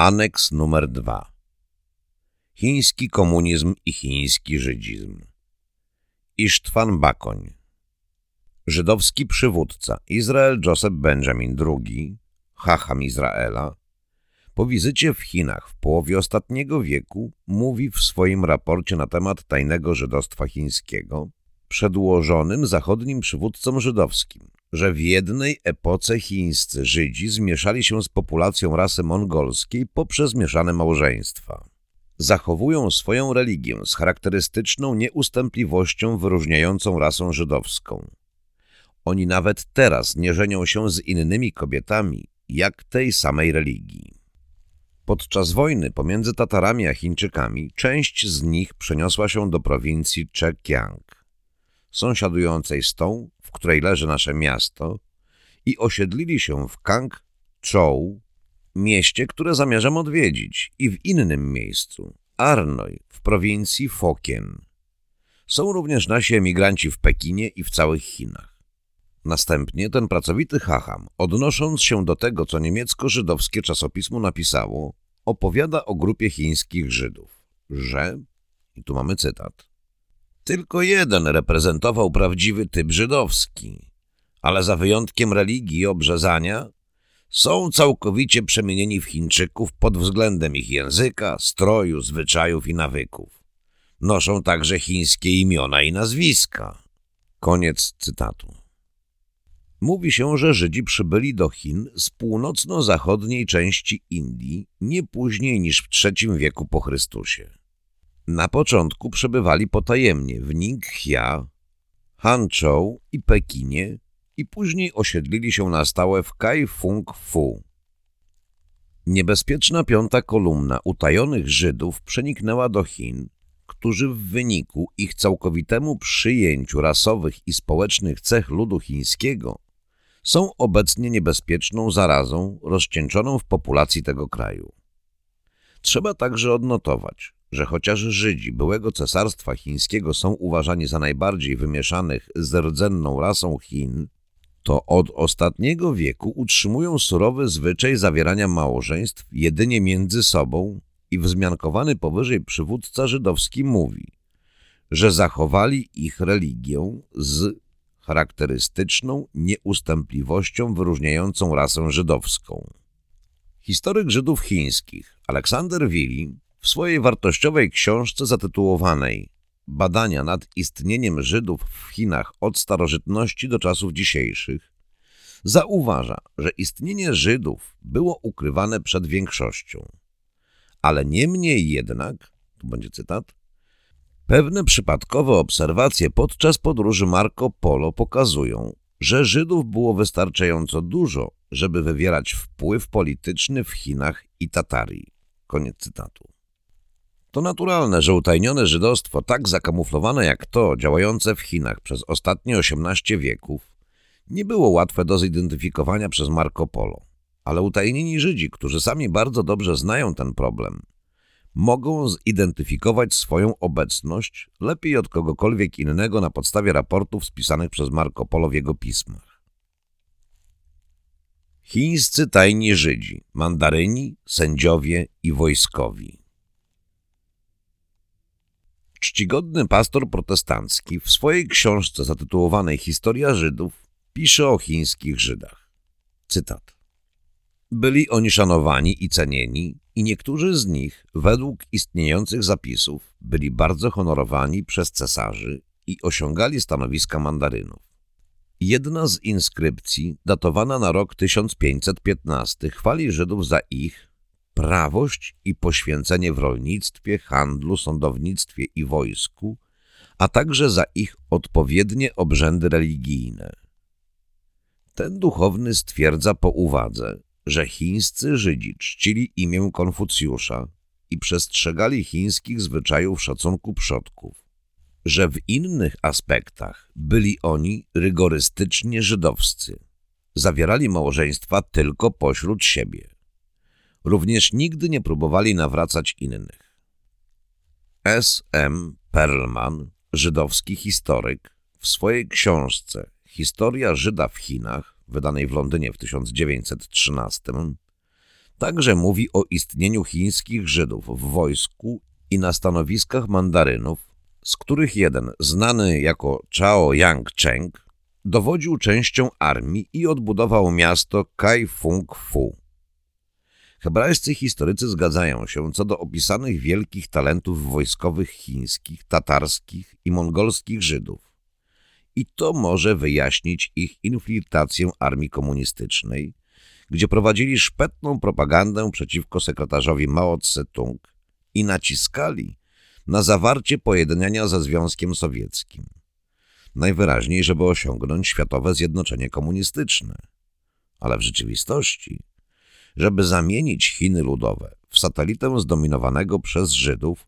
Aneks numer 2 Chiński komunizm i chiński żydizm Isztwan Bakoń. Żydowski przywódca Izrael Joseph Benjamin II, Hacham Izraela, po wizycie w Chinach w połowie ostatniego wieku mówi w swoim raporcie na temat tajnego żydostwa chińskiego, przedłożonym zachodnim przywódcom żydowskim, że w jednej epoce chińscy Żydzi zmieszali się z populacją rasy mongolskiej poprzez mieszane małżeństwa. Zachowują swoją religię z charakterystyczną nieustępliwością wyróżniającą rasę żydowską. Oni nawet teraz nie żenią się z innymi kobietami, jak tej samej religii. Podczas wojny pomiędzy Tatarami a Chińczykami część z nich przeniosła się do prowincji Chekiang, sąsiadującej z tą, w której leży nasze miasto, i osiedlili się w Kang Chou, mieście, które zamierzam odwiedzić, i w innym miejscu, Arnoj, w prowincji Fokien. Są również nasi emigranci w Pekinie i w całych Chinach. Następnie ten pracowity hacham, odnosząc się do tego, co niemiecko-żydowskie czasopismo napisało, opowiada o grupie chińskich Żydów, że, i tu mamy cytat, tylko jeden reprezentował prawdziwy typ żydowski, ale za wyjątkiem religii i obrzezania są całkowicie przemienieni w Chińczyków pod względem ich języka, stroju, zwyczajów i nawyków. Noszą także chińskie imiona i nazwiska. Koniec cytatu. Mówi się, że Żydzi przybyli do Chin z północno-zachodniej części Indii nie później niż w III wieku po Chrystusie. Na początku przebywali potajemnie w Ningxia, Hanzhou i Pekinie i później osiedlili się na stałe w Kaifeng-fu. Niebezpieczna piąta kolumna utajonych Żydów przeniknęła do Chin, którzy w wyniku ich całkowitemu przyjęciu rasowych i społecznych cech ludu chińskiego są obecnie niebezpieczną zarazą rozcieńczoną w populacji tego kraju. Trzeba także odnotować, że chociaż Żydzi byłego cesarstwa chińskiego są uważani za najbardziej wymieszanych z rdzenną rasą Chin, to od ostatniego wieku utrzymują surowy zwyczaj zawierania małżeństw jedynie między sobą i wzmiankowany powyżej przywódca żydowski mówi, że zachowali ich religię z charakterystyczną nieustępliwością wyróżniającą rasę żydowską. Historyk Żydów chińskich Aleksander Willi w swojej wartościowej książce zatytułowanej Badania nad istnieniem Żydów w Chinach od starożytności do czasów dzisiejszych zauważa, że istnienie Żydów było ukrywane przed większością. Ale niemniej jednak, tu będzie cytat, Pewne przypadkowe obserwacje podczas podróży Marco Polo pokazują, że Żydów było wystarczająco dużo, żeby wywierać wpływ polityczny w Chinach i Tatarii. Koniec cytatu. To naturalne, że utajnione żydostwo, tak zakamuflowane jak to, działające w Chinach przez ostatnie 18 wieków, nie było łatwe do zidentyfikowania przez Marco Polo. Ale utajnieni Żydzi, którzy sami bardzo dobrze znają ten problem, mogą zidentyfikować swoją obecność lepiej od kogokolwiek innego na podstawie raportów spisanych przez Marco Polo w jego pismach. Chińscy tajni Żydzi, mandaryni, sędziowie i wojskowi Czcigodny pastor protestancki w swojej książce zatytułowanej Historia Żydów pisze o chińskich Żydach. Cytat. Byli oni szanowani i cenieni i niektórzy z nich, według istniejących zapisów, byli bardzo honorowani przez cesarzy i osiągali stanowiska mandarynów. Jedna z inskrypcji, datowana na rok 1515, chwali Żydów za ich prawość i poświęcenie w rolnictwie, handlu, sądownictwie i wojsku, a także za ich odpowiednie obrzędy religijne. Ten duchowny stwierdza po uwadze, że chińscy Żydzi czcili imię Konfucjusza i przestrzegali chińskich zwyczajów szacunku przodków, że w innych aspektach byli oni rygorystycznie żydowscy, zawierali małżeństwa tylko pośród siebie. Również nigdy nie próbowali nawracać innych. S. M. Perlman, żydowski historyk, w swojej książce Historia Żyda w Chinach wydanej w Londynie w 1913, Także mówi o istnieniu chińskich Żydów w wojsku i na stanowiskach mandarynów, z których jeden, znany jako Chao Yang Cheng, dowodził częścią armii i odbudował miasto Kai Fung Fu. Hebrajscy historycy zgadzają się co do opisanych wielkich talentów wojskowych chińskich, tatarskich i mongolskich Żydów. I to może wyjaśnić ich infiltrację armii komunistycznej, gdzie prowadzili szpetną propagandę przeciwko sekretarzowi Mao Tse-tung i naciskali na zawarcie pojednania ze Związkiem Sowieckim. Najwyraźniej, żeby osiągnąć światowe zjednoczenie komunistyczne. Ale w rzeczywistości, żeby zamienić Chiny Ludowe w satelitę zdominowanego przez Żydów,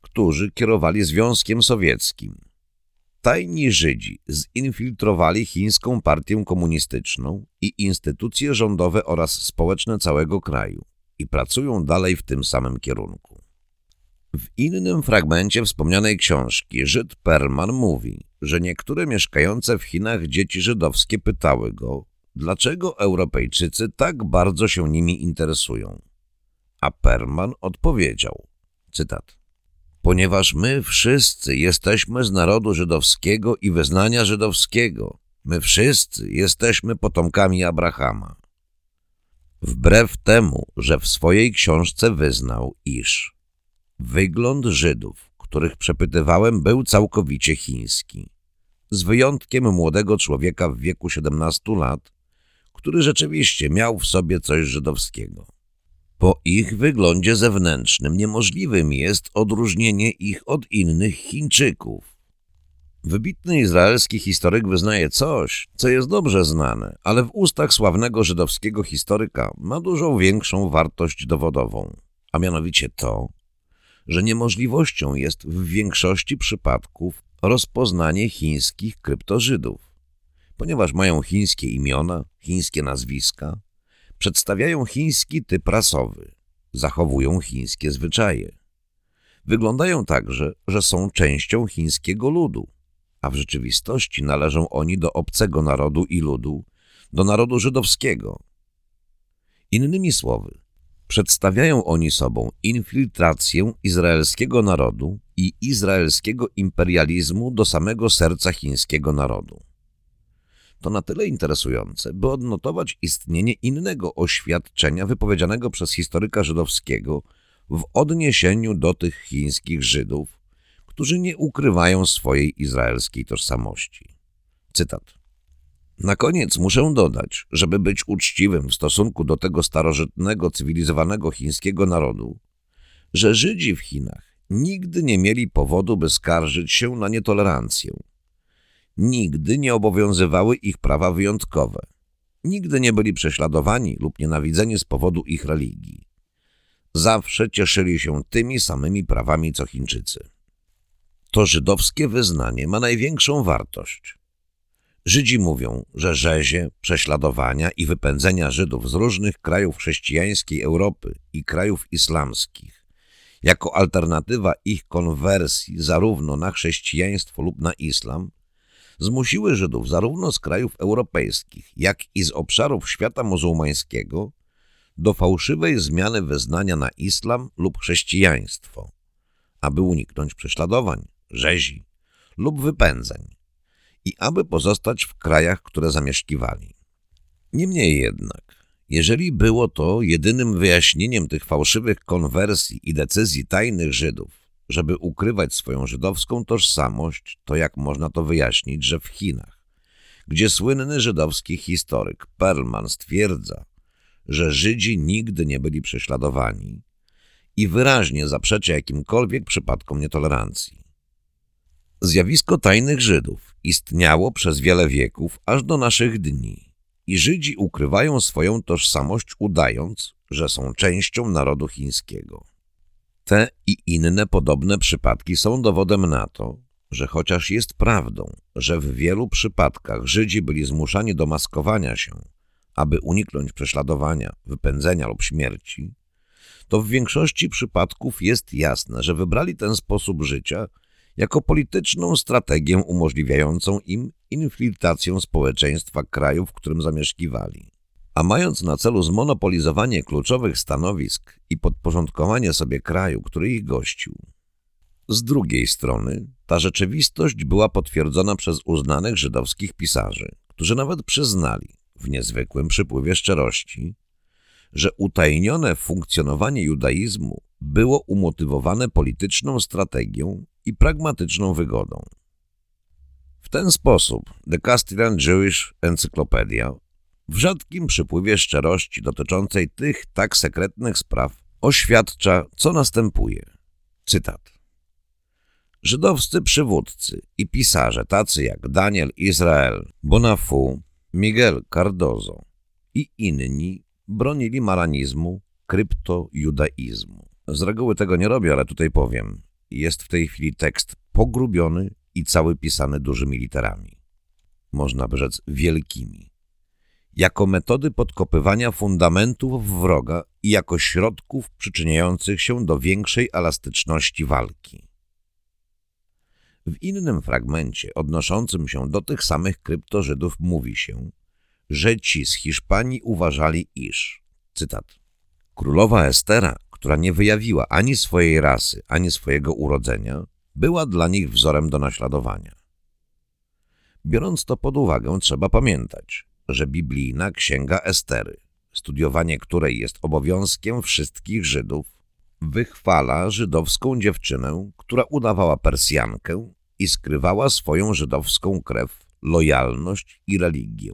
którzy kierowali Związkiem Sowieckim. Tajni Żydzi zinfiltrowali chińską partię komunistyczną i instytucje rządowe oraz społeczne całego kraju i pracują dalej w tym samym kierunku. W innym fragmencie wspomnianej książki Żyd Perman mówi, że niektóre mieszkające w Chinach dzieci żydowskie pytały go, dlaczego Europejczycy tak bardzo się nimi interesują. A Perman odpowiedział, cytat, ponieważ my wszyscy jesteśmy z narodu żydowskiego i wyznania żydowskiego, my wszyscy jesteśmy potomkami Abrahama. Wbrew temu, że w swojej książce wyznał, iż Wygląd Żydów, których przepytywałem, był całkowicie chiński. Z wyjątkiem młodego człowieka w wieku 17 lat, który rzeczywiście miał w sobie coś żydowskiego. Po ich wyglądzie zewnętrznym niemożliwym jest odróżnienie ich od innych Chińczyków. Wybitny izraelski historyk wyznaje coś, co jest dobrze znane, ale w ustach sławnego żydowskiego historyka ma dużo większą wartość dowodową, a mianowicie to, że niemożliwością jest w większości przypadków rozpoznanie chińskich kryptożydów, ponieważ mają chińskie imiona, chińskie nazwiska, przedstawiają chiński typ rasowy, zachowują chińskie zwyczaje. Wyglądają także, że są częścią chińskiego ludu, a w rzeczywistości należą oni do obcego narodu i ludu, do narodu żydowskiego. Innymi słowy, Przedstawiają oni sobą infiltrację izraelskiego narodu i izraelskiego imperializmu do samego serca chińskiego narodu. To na tyle interesujące, by odnotować istnienie innego oświadczenia wypowiedzianego przez historyka żydowskiego w odniesieniu do tych chińskich Żydów, którzy nie ukrywają swojej izraelskiej tożsamości. Cytat. Na koniec muszę dodać, żeby być uczciwym w stosunku do tego starożytnego, cywilizowanego chińskiego narodu, że Żydzi w Chinach nigdy nie mieli powodu, by skarżyć się na nietolerancję. Nigdy nie obowiązywały ich prawa wyjątkowe. Nigdy nie byli prześladowani lub nienawidzeni z powodu ich religii. Zawsze cieszyli się tymi samymi prawami co Chińczycy. To żydowskie wyznanie ma największą wartość, Żydzi mówią, że rzezie, prześladowania i wypędzenia Żydów z różnych krajów chrześcijańskiej Europy i krajów islamskich jako alternatywa ich konwersji zarówno na chrześcijaństwo lub na islam zmusiły Żydów zarówno z krajów europejskich, jak i z obszarów świata muzułmańskiego do fałszywej zmiany wyznania na islam lub chrześcijaństwo, aby uniknąć prześladowań, rzezi lub wypędzeń i aby pozostać w krajach, które zamieszkiwali. Niemniej jednak, jeżeli było to jedynym wyjaśnieniem tych fałszywych konwersji i decyzji tajnych Żydów, żeby ukrywać swoją żydowską tożsamość, to jak można to wyjaśnić, że w Chinach, gdzie słynny żydowski historyk Perlman stwierdza, że Żydzi nigdy nie byli prześladowani i wyraźnie zaprzecza jakimkolwiek przypadkom nietolerancji. Zjawisko tajnych Żydów istniało przez wiele wieków aż do naszych dni i Żydzi ukrywają swoją tożsamość udając, że są częścią narodu chińskiego. Te i inne podobne przypadki są dowodem na to, że chociaż jest prawdą, że w wielu przypadkach Żydzi byli zmuszani do maskowania się, aby uniknąć prześladowania, wypędzenia lub śmierci, to w większości przypadków jest jasne, że wybrali ten sposób życia – jako polityczną strategię umożliwiającą im infiltrację społeczeństwa kraju, w którym zamieszkiwali. A mając na celu zmonopolizowanie kluczowych stanowisk i podporządkowanie sobie kraju, który ich gościł. Z drugiej strony, ta rzeczywistość była potwierdzona przez uznanych żydowskich pisarzy, którzy nawet przyznali, w niezwykłym przypływie szczerości, że utajnione funkcjonowanie judaizmu było umotywowane polityczną strategią i pragmatyczną wygodą. W ten sposób The Castilian Jewish Encyclopedia w rzadkim przypływie szczerości dotyczącej tych tak sekretnych spraw oświadcza, co następuje. Cytat. Żydowscy przywódcy i pisarze tacy jak Daniel Izrael, Bonafu, Miguel Cardozo i inni bronili maranizmu, kryptojudaizmu. Z reguły tego nie robię, ale tutaj powiem. Jest w tej chwili tekst pogrubiony i cały pisany dużymi literami. Można by rzec wielkimi. Jako metody podkopywania fundamentów wroga i jako środków przyczyniających się do większej elastyczności walki. W innym fragmencie odnoszącym się do tych samych kryptożydów mówi się, że ci z Hiszpanii uważali, iż, cytat, królowa Estera, która nie wyjawiła ani swojej rasy, ani swojego urodzenia, była dla nich wzorem do naśladowania. Biorąc to pod uwagę, trzeba pamiętać, że biblijna księga Estery, studiowanie której jest obowiązkiem wszystkich Żydów, wychwala żydowską dziewczynę, która udawała Persjankę i skrywała swoją żydowską krew, lojalność i religię.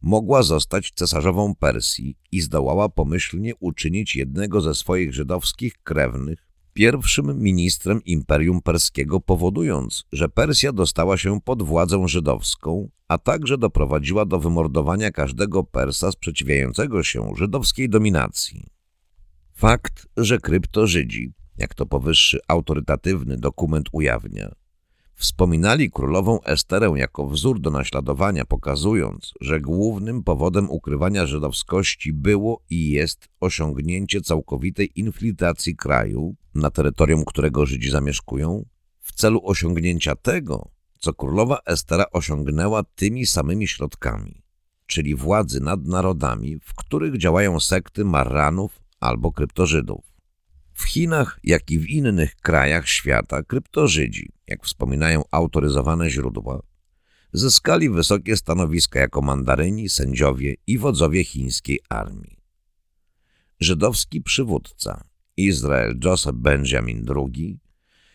Mogła zostać cesarzową Persji i zdołała pomyślnie uczynić jednego ze swoich żydowskich krewnych pierwszym ministrem Imperium Perskiego, powodując, że Persja dostała się pod władzę żydowską, a także doprowadziła do wymordowania każdego Persa sprzeciwiającego się żydowskiej dominacji. Fakt, że krypto-Żydzi, jak to powyższy autorytatywny dokument ujawnia, Wspominali królową Esterę jako wzór do naśladowania, pokazując, że głównym powodem ukrywania żydowskości było i jest osiągnięcie całkowitej infiltracji kraju, na terytorium którego Żydzi zamieszkują, w celu osiągnięcia tego, co królowa Estera osiągnęła tymi samymi środkami, czyli władzy nad narodami, w których działają sekty Marranów albo kryptożydów. W Chinach, jak i w innych krajach świata, kryptożydzi, jak wspominają autoryzowane źródła, zyskali wysokie stanowiska jako mandaryni, sędziowie i wodzowie chińskiej armii. Żydowski przywódca Izrael Joseph Benjamin II,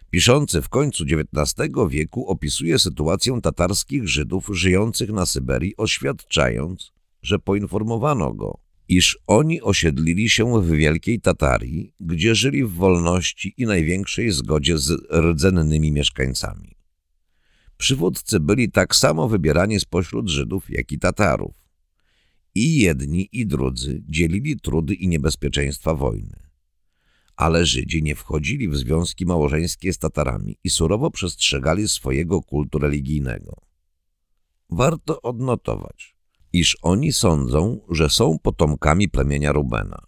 piszący w końcu XIX wieku, opisuje sytuację tatarskich Żydów żyjących na Syberii, oświadczając, że poinformowano go, iż oni osiedlili się w Wielkiej Tatarii, gdzie żyli w wolności i największej zgodzie z rdzennymi mieszkańcami. Przywódcy byli tak samo wybierani spośród Żydów, jak i Tatarów. I jedni, i drudzy dzielili trudy i niebezpieczeństwa wojny. Ale Żydzi nie wchodzili w związki małżeńskie z Tatarami i surowo przestrzegali swojego kultu religijnego. Warto odnotować, iż oni sądzą, że są potomkami plemienia Rubena.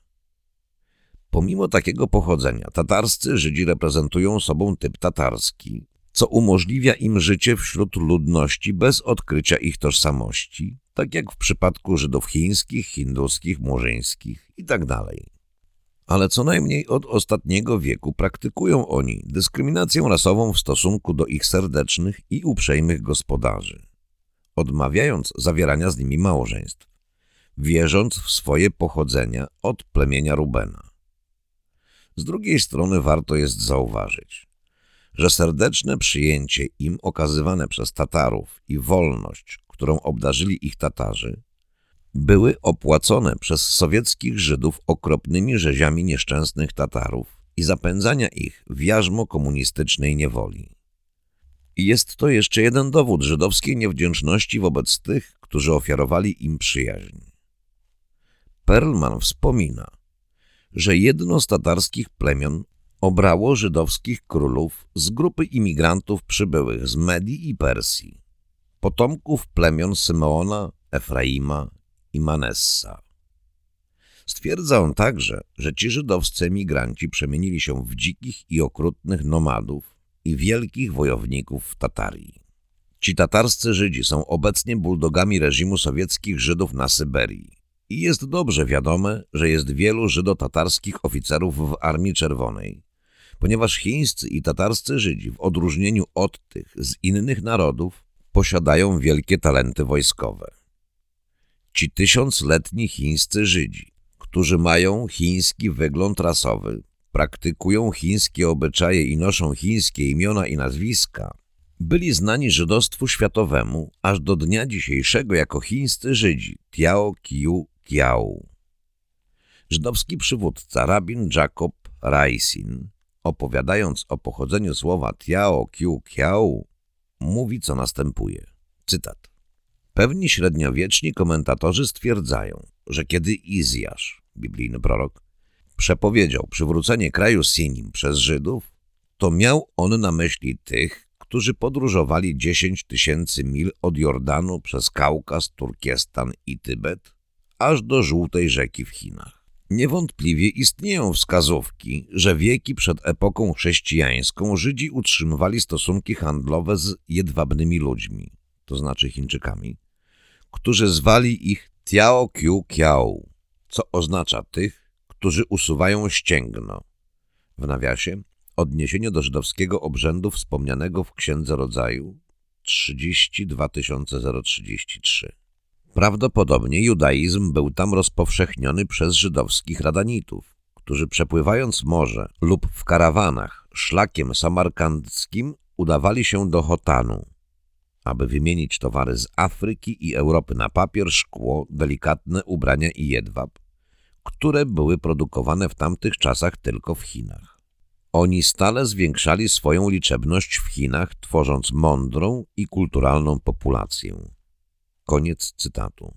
Pomimo takiego pochodzenia, tatarscy Żydzi reprezentują sobą typ tatarski, co umożliwia im życie wśród ludności bez odkrycia ich tożsamości, tak jak w przypadku Żydów chińskich, hinduskich, murzyńskich itd. Ale co najmniej od ostatniego wieku praktykują oni dyskryminację rasową w stosunku do ich serdecznych i uprzejmych gospodarzy odmawiając zawierania z nimi małżeństw, wierząc w swoje pochodzenia od plemienia Rubena. Z drugiej strony warto jest zauważyć, że serdeczne przyjęcie im okazywane przez Tatarów i wolność, którą obdarzyli ich Tatarzy, były opłacone przez sowieckich Żydów okropnymi rzeziami nieszczęsnych Tatarów i zapędzania ich w jarzmo komunistycznej niewoli. Jest to jeszcze jeden dowód żydowskiej niewdzięczności wobec tych, którzy ofiarowali im przyjaźń. Perlman wspomina, że jedno z tatarskich plemion obrało żydowskich królów z grupy imigrantów przybyłych z Medii i Persji, potomków plemion Symeona, Efraima i Manessa. Stwierdza on także, że ci żydowscy emigranci przemienili się w dzikich i okrutnych nomadów, i wielkich wojowników w Tatarii. Ci tatarscy Żydzi są obecnie buldogami reżimu sowieckich Żydów na Syberii I jest dobrze wiadome, że jest wielu żydotatarskich oficerów w Armii Czerwonej, ponieważ chińscy i tatarscy Żydzi w odróżnieniu od tych z innych narodów posiadają wielkie talenty wojskowe. Ci tysiącletni chińscy Żydzi, którzy mają chiński wygląd rasowy, praktykują chińskie obyczaje i noszą chińskie imiona i nazwiska, byli znani żydostwu światowemu aż do dnia dzisiejszego jako chińscy Żydzi Tiao Kiu Kiao. Żydowski przywódca rabin Jacob Raisin, opowiadając o pochodzeniu słowa Tiao Kiu Kiao, mówi co następuje. Cytat. Pewni średniowieczni komentatorzy stwierdzają, że kiedy Izjasz, biblijny prorok, przepowiedział przywrócenie kraju Sinim przez Żydów, to miał on na myśli tych, którzy podróżowali 10 tysięcy mil od Jordanu przez Kaukaz, Turkestan i Tybet, aż do Żółtej Rzeki w Chinach. Niewątpliwie istnieją wskazówki, że wieki przed epoką chrześcijańską Żydzi utrzymywali stosunki handlowe z jedwabnymi ludźmi, to znaczy Chińczykami, którzy zwali ich Tiao Kiu Kiao, co oznacza tych, którzy usuwają ścięgno. W nawiasie odniesienie do żydowskiego obrzędu wspomnianego w Księdze Rodzaju 32033. Prawdopodobnie judaizm był tam rozpowszechniony przez żydowskich radanitów, którzy przepływając morze lub w karawanach szlakiem samarkandzkim udawali się do Hotanu, aby wymienić towary z Afryki i Europy na papier, szkło, delikatne ubrania i jedwab, które były produkowane w tamtych czasach tylko w Chinach. Oni stale zwiększali swoją liczebność w Chinach, tworząc mądrą i kulturalną populację. Koniec cytatu.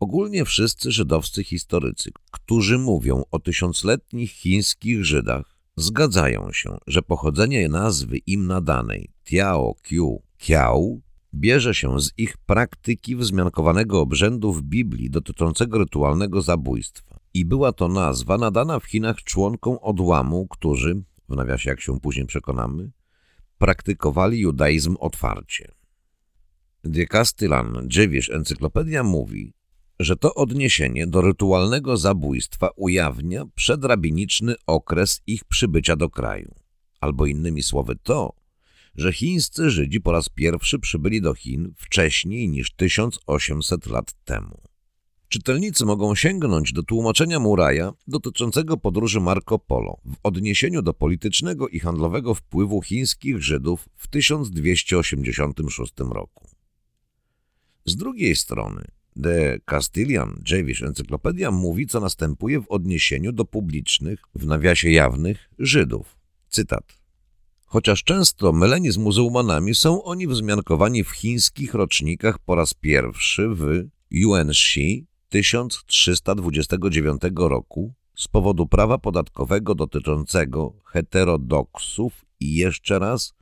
Ogólnie wszyscy żydowscy historycy, którzy mówią o tysiącletnich chińskich Żydach, zgadzają się, że pochodzenie nazwy im nadanej Tiao Kiu Kiao bierze się z ich praktyki wzmiankowanego obrzędu w Biblii dotyczącego rytualnego zabójstwa. I była to nazwa nadana w Chinach członkom odłamu, którzy, w nawiasie jak się później przekonamy, praktykowali judaizm otwarcie. De Castellan Jewish Encyklopedia mówi, że to odniesienie do rytualnego zabójstwa ujawnia przedrabiniczny okres ich przybycia do kraju. Albo innymi słowy to, że chińscy Żydzi po raz pierwszy przybyli do Chin wcześniej niż 1800 lat temu. Czytelnicy mogą sięgnąć do tłumaczenia Muraja dotyczącego podróży Marco Polo w odniesieniu do politycznego i handlowego wpływu chińskich Żydów w 1286 roku. Z drugiej strony The Castilian Jewish Encyklopedia mówi, co następuje w odniesieniu do publicznych, w nawiasie jawnych, Żydów. Cytat. Chociaż często myleni z muzułmanami, są oni wzmiankowani w chińskich rocznikach po raz pierwszy w Yuanxi 1329 roku z powodu prawa podatkowego dotyczącego heterodoksów i jeszcze raz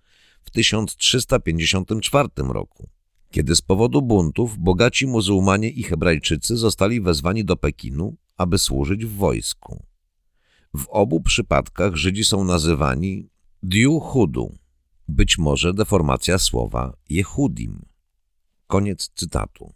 w 1354 roku, kiedy z powodu buntów bogaci muzułmanie i hebrajczycy zostali wezwani do Pekinu, aby służyć w wojsku. W obu przypadkach Żydzi są nazywani Diu Hudu, być może deformacja słowa Jehudim. Koniec cytatu.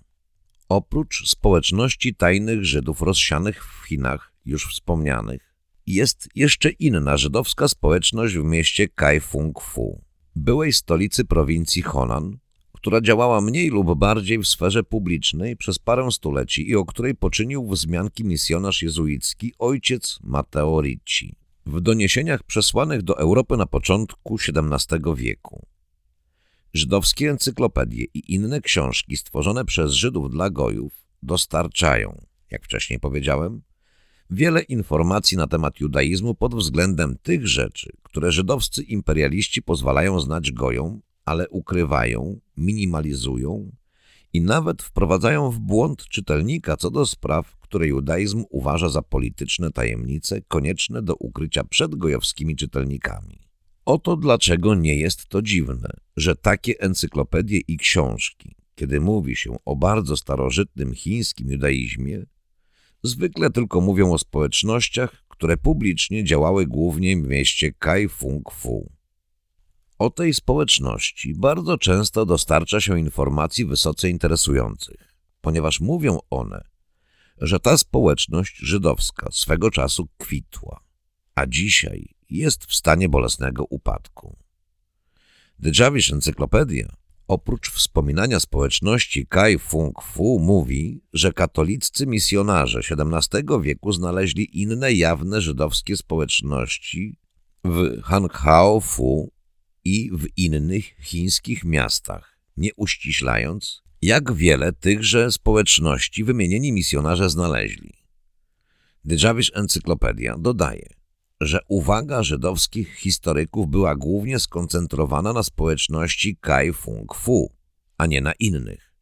Oprócz społeczności tajnych Żydów rozsianych w Chinach, już wspomnianych, jest jeszcze inna żydowska społeczność w mieście Kaifeng Fu, byłej stolicy prowincji Honan, która działała mniej lub bardziej w sferze publicznej przez parę stuleci i o której poczynił wzmianki misjonarz jezuicki ojciec Matteo Ricci w doniesieniach przesłanych do Europy na początku XVII wieku. Żydowskie encyklopedie i inne książki stworzone przez Żydów dla Gojów dostarczają, jak wcześniej powiedziałem, wiele informacji na temat judaizmu pod względem tych rzeczy, które żydowscy imperialiści pozwalają znać Gojom, ale ukrywają, minimalizują i nawet wprowadzają w błąd czytelnika co do spraw, które judaizm uważa za polityczne tajemnice konieczne do ukrycia przed gojowskimi czytelnikami. Oto dlaczego nie jest to dziwne, że takie encyklopedie i książki, kiedy mówi się o bardzo starożytnym chińskim judaizmie, zwykle tylko mówią o społecznościach, które publicznie działały głównie w mieście Kai Fung Fu. O tej społeczności bardzo często dostarcza się informacji wysoce interesujących, ponieważ mówią one że ta społeczność żydowska swego czasu kwitła, a dzisiaj jest w stanie bolesnego upadku. Djawish Encyklopedia oprócz wspominania społeczności Kai Fung Fu mówi, że katoliccy misjonarze XVII wieku znaleźli inne jawne żydowskie społeczności w Hanghao Fu i w innych chińskich miastach, nie uściślając, jak wiele tychże społeczności wymienieni misjonarze znaleźli. Djawish Encyklopedia dodaje, że uwaga żydowskich historyków była głównie skoncentrowana na społeczności Kai Fung Fu, a nie na innych,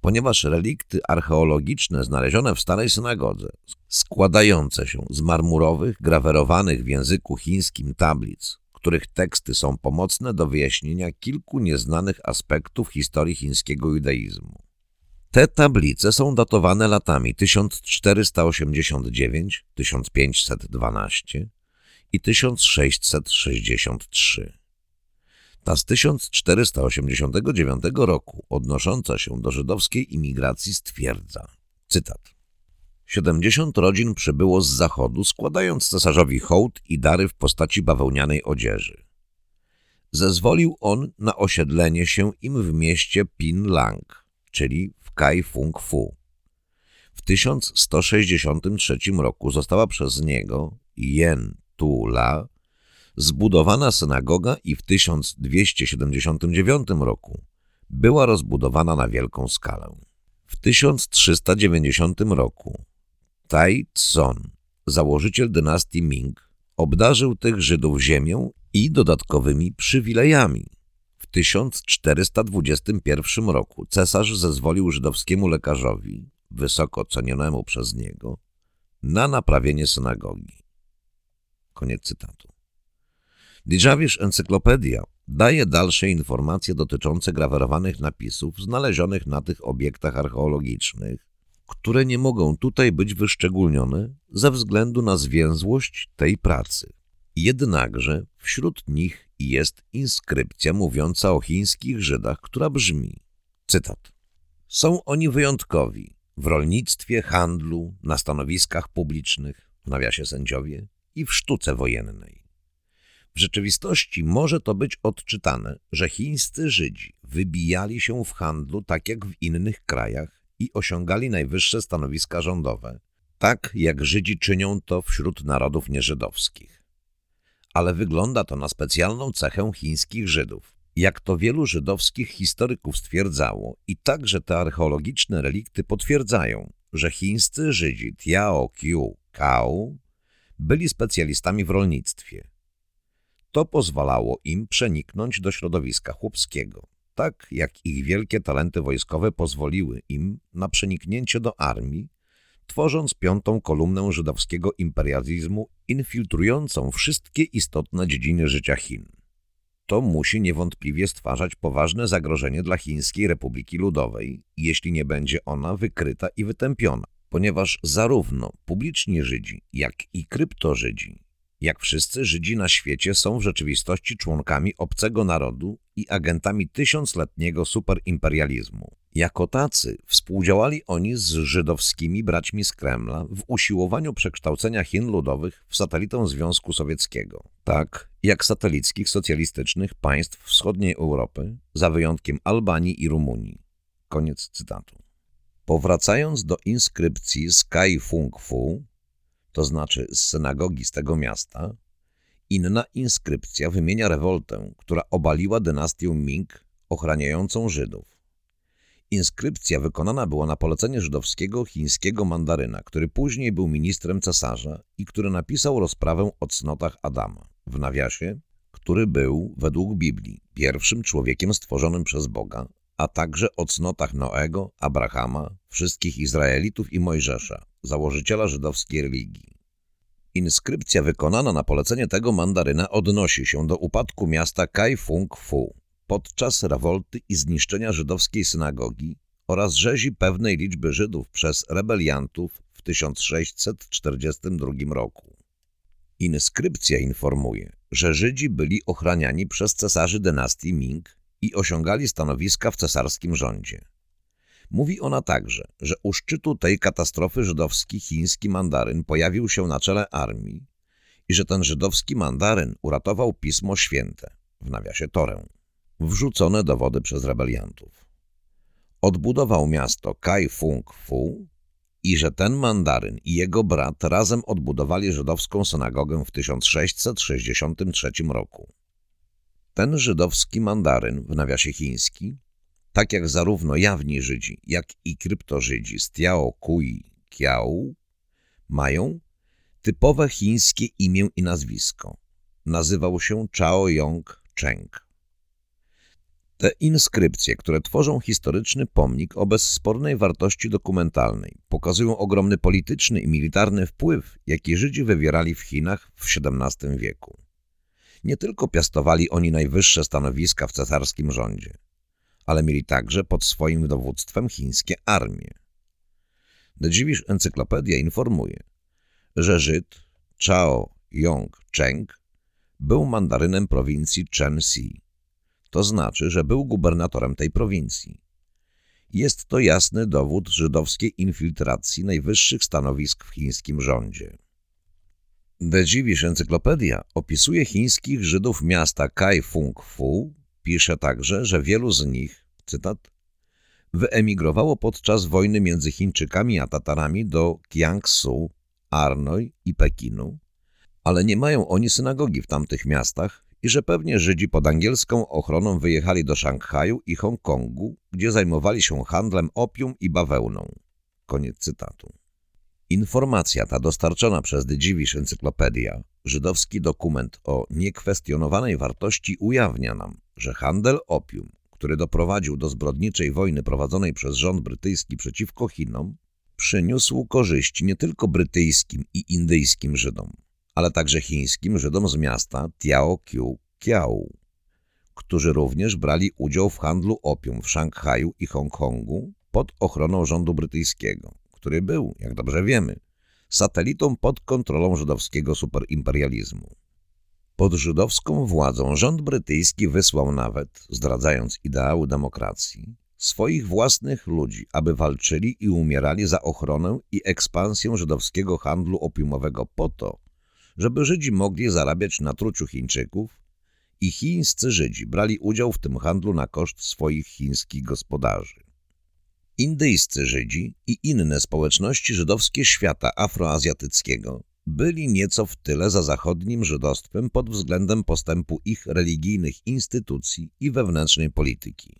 ponieważ relikty archeologiczne znalezione w starej synagodze, składające się z marmurowych, grawerowanych w języku chińskim tablic, których teksty są pomocne do wyjaśnienia kilku nieznanych aspektów historii chińskiego judaizmu. Te tablice są datowane latami 1489-1512 i 1663. Ta z 1489 roku, odnosząca się do żydowskiej imigracji, stwierdza, cytat, 70 rodzin przybyło z zachodu, składając cesarzowi hołd i dary w postaci bawełnianej odzieży. Zezwolił on na osiedlenie się im w mieście Pinlang, czyli w Kai Fung Fu. W 1163 roku została przez niego Yen Tula zbudowana synagoga i w 1279 roku była rozbudowana na wielką skalę. W 1390 roku Tai Tson, założyciel dynastii Ming, obdarzył tych Żydów ziemią i dodatkowymi przywilejami. W 1421 roku cesarz zezwolił żydowskiemu lekarzowi, wysoko cenionemu przez niego, na naprawienie synagogi. Koniec cytatu. Djawish Encyklopedia daje dalsze informacje dotyczące grawerowanych napisów znalezionych na tych obiektach archeologicznych, które nie mogą tutaj być wyszczególnione ze względu na zwięzłość tej pracy. Jednakże wśród nich jest inskrypcja mówiąca o chińskich Żydach, która brzmi, cytat, Są oni wyjątkowi w rolnictwie, handlu, na stanowiskach publicznych, w nawiasie sędziowie, i w sztuce wojennej. W rzeczywistości może to być odczytane, że chińscy Żydzi wybijali się w handlu tak jak w innych krajach i osiągali najwyższe stanowiska rządowe, tak jak Żydzi czynią to wśród narodów nieżydowskich. Ale wygląda to na specjalną cechę chińskich Żydów. Jak to wielu żydowskich historyków stwierdzało i także te archeologiczne relikty potwierdzają, że chińscy Żydzi Tiao Qiu Kao byli specjalistami w rolnictwie. To pozwalało im przeniknąć do środowiska chłopskiego, tak jak ich wielkie talenty wojskowe pozwoliły im na przeniknięcie do armii, tworząc piątą kolumnę żydowskiego imperializmu infiltrującą wszystkie istotne dziedziny życia Chin. To musi niewątpliwie stwarzać poważne zagrożenie dla Chińskiej Republiki Ludowej, jeśli nie będzie ona wykryta i wytępiona ponieważ zarówno publiczni Żydzi, jak i kryptożydzi, jak wszyscy Żydzi na świecie są w rzeczywistości członkami obcego narodu i agentami tysiącletniego superimperializmu. Jako tacy współdziałali oni z żydowskimi braćmi z Kremla w usiłowaniu przekształcenia Chin Ludowych w satelitę Związku Sowieckiego, tak jak satelickich socjalistycznych państw wschodniej Europy, za wyjątkiem Albanii i Rumunii. Koniec cytatu. Powracając do inskrypcji z Kai Fung Fu, to znaczy z synagogi z tego miasta, inna inskrypcja wymienia rewoltę, która obaliła dynastię Ming ochraniającą Żydów. Inskrypcja wykonana była na polecenie żydowskiego chińskiego mandaryna, który później był ministrem cesarza i który napisał rozprawę o cnotach Adama, w nawiasie, który był, według Biblii, pierwszym człowiekiem stworzonym przez Boga, a także o cnotach Noego, Abrahama, wszystkich Izraelitów i Mojżesza, założyciela żydowskiej religii. Inskrypcja wykonana na polecenie tego mandaryna odnosi się do upadku miasta Kai Fung Fu podczas rewolty i zniszczenia żydowskiej synagogi oraz rzezi pewnej liczby Żydów przez rebeliantów w 1642 roku. Inskrypcja informuje, że Żydzi byli ochraniani przez cesarzy dynastii Ming i osiągali stanowiska w cesarskim rządzie. Mówi ona także, że u szczytu tej katastrofy żydowski chiński mandaryn pojawił się na czele armii i że ten żydowski mandaryn uratował Pismo Święte, w nawiasie Torę, wrzucone do wody przez rebeliantów. Odbudował miasto Kai Fung Fu i że ten mandaryn i jego brat razem odbudowali żydowską synagogę w 1663 roku. Ten żydowski mandaryn, w nawiasie chiński, tak jak zarówno jawni Żydzi, jak i kryptożydzi z Tiao Kui Kiao, mają typowe chińskie imię i nazwisko. Nazywał się Chao Yong Cheng. Te inskrypcje, które tworzą historyczny pomnik o bezspornej wartości dokumentalnej, pokazują ogromny polityczny i militarny wpływ, jaki Żydzi wywierali w Chinach w XVII wieku. Nie tylko piastowali oni najwyższe stanowiska w cesarskim rządzie, ale mieli także pod swoim dowództwem chińskie armie. Jewish Encyklopedia informuje, że Żyd Chao Yong Cheng był mandarynem prowincji Chen-Si. To znaczy, że był gubernatorem tej prowincji. Jest to jasny dowód żydowskiej infiltracji najwyższych stanowisk w chińskim rządzie. The Jewish Encyklopedia opisuje chińskich Żydów miasta Kai Fung Fu. Pisze także, że wielu z nich, cytat, wyemigrowało podczas wojny między Chińczykami a Tatarami do Kiangsu, Arnoj i Pekinu, ale nie mają oni synagogi w tamtych miastach i że pewnie Żydzi pod angielską ochroną wyjechali do Szanghaju i Hongkongu, gdzie zajmowali się handlem opium i bawełną. Koniec cytatu. Informacja ta dostarczona przez The Jewish Encyclopedia, żydowski dokument o niekwestionowanej wartości ujawnia nam, że handel opium, który doprowadził do zbrodniczej wojny prowadzonej przez rząd brytyjski przeciwko Chinom, przyniósł korzyści nie tylko brytyjskim i indyjskim Żydom, ale także chińskim Żydom z miasta Tiao Kiu Kiao, którzy również brali udział w handlu opium w Szanghaju i Hongkongu pod ochroną rządu brytyjskiego, który był, jak dobrze wiemy, satelitą pod kontrolą żydowskiego superimperializmu. Pod żydowską władzą rząd brytyjski wysłał nawet, zdradzając ideały demokracji, swoich własnych ludzi, aby walczyli i umierali za ochronę i ekspansję żydowskiego handlu opiumowego po to, żeby Żydzi mogli zarabiać na truciu Chińczyków i chińscy Żydzi brali udział w tym handlu na koszt swoich chińskich gospodarzy. Indyjscy Żydzi i inne społeczności żydowskie świata afroazjatyckiego byli nieco w tyle za zachodnim żydostwem pod względem postępu ich religijnych instytucji i wewnętrznej polityki.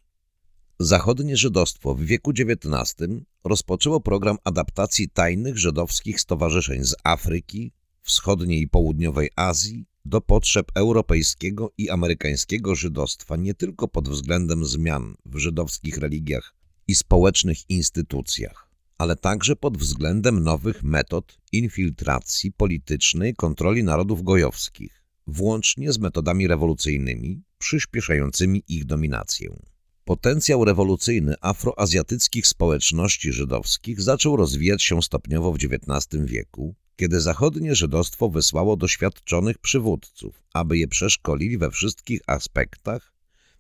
Zachodnie żydostwo w wieku XIX rozpoczęło program adaptacji tajnych żydowskich stowarzyszeń z Afryki, wschodniej i południowej Azji do potrzeb europejskiego i amerykańskiego żydostwa nie tylko pod względem zmian w żydowskich religiach i społecznych instytucjach, ale także pod względem nowych metod infiltracji politycznej kontroli narodów gojowskich, włącznie z metodami rewolucyjnymi przyspieszającymi ich dominację. Potencjał rewolucyjny afroazjatyckich społeczności żydowskich zaczął rozwijać się stopniowo w XIX wieku, kiedy zachodnie żydostwo wysłało doświadczonych przywódców, aby je przeszkolili we wszystkich aspektach,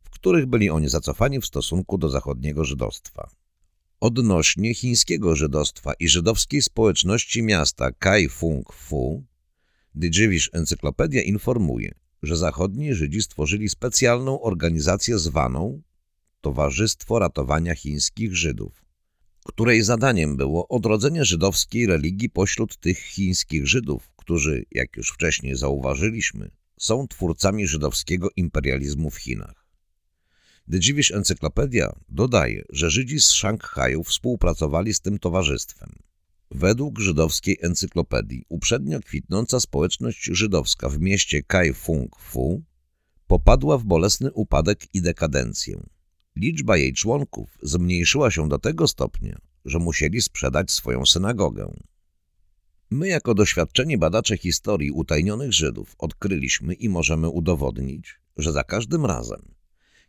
w których byli oni zacofani w stosunku do zachodniego żydostwa. Odnośnie chińskiego żydostwa i żydowskiej społeczności miasta Kai Fung Fu, The Jewish Encyklopedia informuje, że zachodni Żydzi stworzyli specjalną organizację zwaną Towarzystwo Ratowania Chińskich Żydów, której zadaniem było odrodzenie żydowskiej religii pośród tych chińskich Żydów, którzy, jak już wcześniej zauważyliśmy, są twórcami żydowskiego imperializmu w Chinach. The Jewish Encyklopedia dodaje, że Żydzi z Szanghaju współpracowali z tym towarzystwem. Według żydowskiej encyklopedii uprzednio kwitnąca społeczność żydowska w mieście Kai Fung Fu popadła w bolesny upadek i dekadencję. Liczba jej członków zmniejszyła się do tego stopnia, że musieli sprzedać swoją synagogę. My jako doświadczeni badacze historii utajnionych Żydów odkryliśmy i możemy udowodnić, że za każdym razem,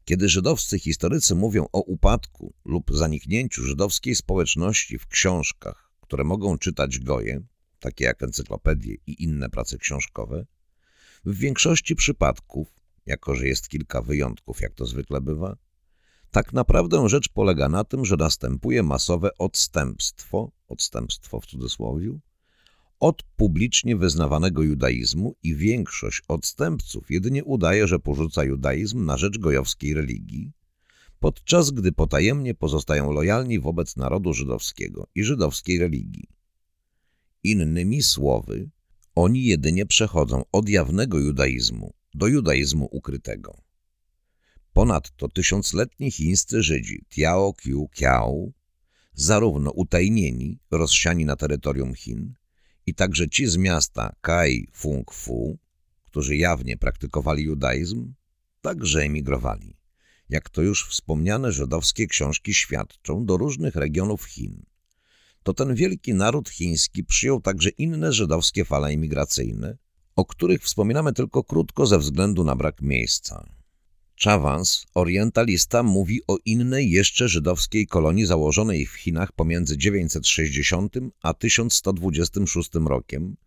kiedy żydowscy historycy mówią o upadku lub zaniknięciu żydowskiej społeczności w książkach, które mogą czytać goje, takie jak encyklopedie i inne prace książkowe, w większości przypadków, jako że jest kilka wyjątków, jak to zwykle bywa, Tak naprawdę rzecz polega na tym, że następuje masowe odstępstwo, odstępstwo w cudzysłowie, od publicznie wyznawanego judaizmu i większość odstępców jedynie udaje, że porzuca judaizm na rzecz gojowskiej religii, podczas gdy potajemnie pozostają lojalni wobec narodu żydowskiego i żydowskiej religii. Innymi słowy, oni jedynie przechodzą od jawnego judaizmu do judaizmu ukrytego. Ponadto tysiącletni chińscy Żydzi Tiao Qiu Kiao, zarówno utajnieni, rozsiani na terytorium Chin, i także ci z miasta Kai Fung Fu, którzy jawnie praktykowali judaizm, także emigrowali. Jak to już wspomniane żydowskie książki świadczą do różnych regionów Chin. To ten wielki naród chiński przyjął także inne żydowskie fale imigracyjne, o których wspominamy tylko krótko ze względu na brak miejsca. Chavans, orientalista, mówi o innej jeszcze żydowskiej kolonii założonej w Chinach pomiędzy 960 a 1126 rokiem,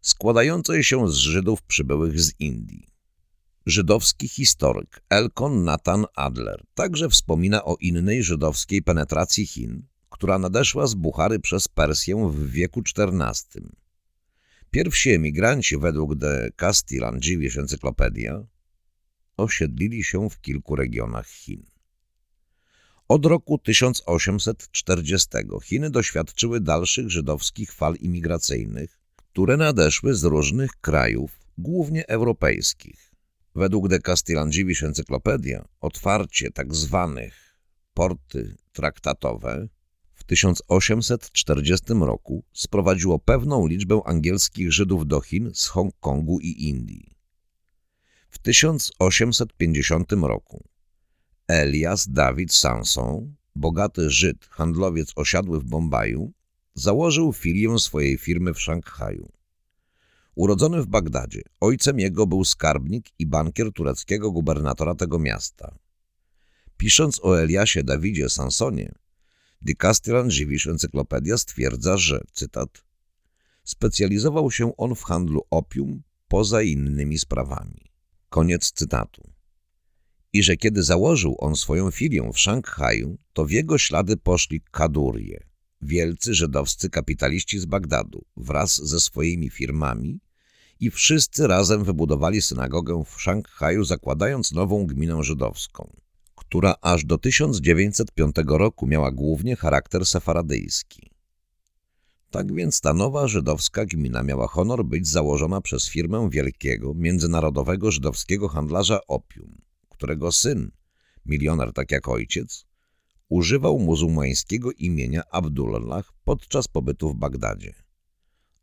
składającej się z Żydów przybyłych z Indii. Żydowski historyk Elkon Nathan Adler także wspomina o innej żydowskiej penetracji Chin, która nadeszła z Buchary przez Persję w wieku XIV. Pierwsi emigranci według The Castellan Jewish Encyclopedia osiedlili się w kilku regionach Chin. Od roku 1840 Chiny doświadczyły dalszych żydowskich fal imigracyjnych, które nadeszły z różnych krajów, głównie europejskich. Według The Castellan Jewish Encyclopedia otwarcie tzw. Tak porty traktatowe w 1840 roku sprowadziło pewną liczbę angielskich Żydów do Chin z Hongkongu i Indii. W 1850 roku Elias David Sanson, bogaty Żyd, handlowiec osiadły w Bombaju, założył filię swojej firmy w Szanghaju. Urodzony w Bagdadzie, ojcem jego był skarbnik i bankier tureckiego gubernatora tego miasta. Pisząc o Eliasie Dawidzie Sansonie, Castellan Jewish Encyklopedia stwierdza, że, cytat, specjalizował się on w handlu opium poza innymi sprawami. Koniec cytatu. I że kiedy założył on swoją filię w Szanghaju, to w jego ślady poszli Kadurje, wielcy żydowscy kapitaliści z Bagdadu, wraz ze swoimi firmami i wszyscy razem wybudowali synagogę w Szanghaju, zakładając nową gminę żydowską, która aż do 1905 roku miała głównie charakter sefaradyjski. Tak więc ta nowa żydowska gmina miała honor być założona przez firmę wielkiego, międzynarodowego żydowskiego handlarza opium, którego syn, milioner tak jak ojciec, używał muzułmańskiego imienia Abdullah podczas pobytu w Bagdadzie,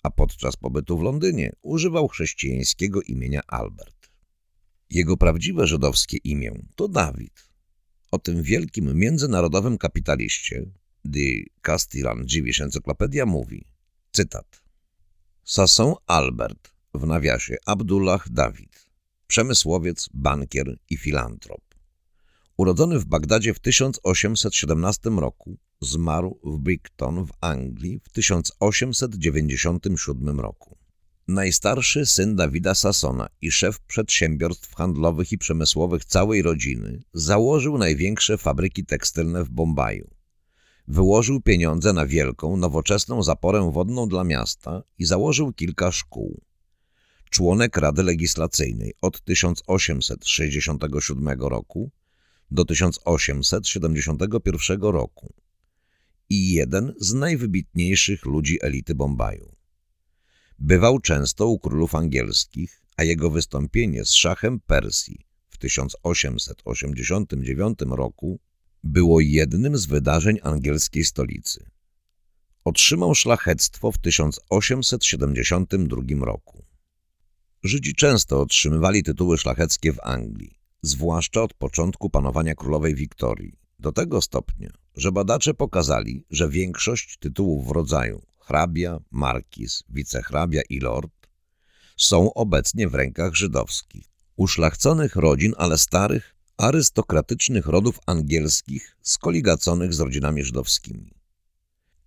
a podczas pobytu w Londynie używał chrześcijańskiego imienia Albert. Jego prawdziwe żydowskie imię to Dawid. O tym wielkim międzynarodowym kapitaliście The Castellan Jewish Encyklopedia mówi, cytat, Sasson Albert, w nawiasie Abdullah Dawid, przemysłowiec, bankier i filantrop. Urodzony w Bagdadzie w 1817 roku, zmarł w Brighton w Anglii w 1897 roku. Najstarszy syn Dawida Sassona i szef przedsiębiorstw handlowych i przemysłowych całej rodziny założył największe fabryki tekstylne w Bombaju wyłożył pieniądze na wielką, nowoczesną zaporę wodną dla miasta i założył kilka szkół. Członek Rady Legislacyjnej od 1867 roku do 1871 roku i jeden z najwybitniejszych ludzi elity Bombaju. Bywał często u królów angielskich, a jego wystąpienie z szachem Persji w 1889 roku było jednym z wydarzeń angielskiej stolicy. Otrzymał szlachectwo w 1872 roku. Żydzi często otrzymywali tytuły szlacheckie w Anglii, zwłaszcza od początku panowania królowej Wiktorii, do tego stopnia, że badacze pokazali, że większość tytułów w rodzaju hrabia, markiz, wicehrabia i lord są obecnie w rękach żydowskich, uszlachconych rodzin, ale starych, arystokratycznych rodów angielskich skoligaconych z rodzinami żydowskimi.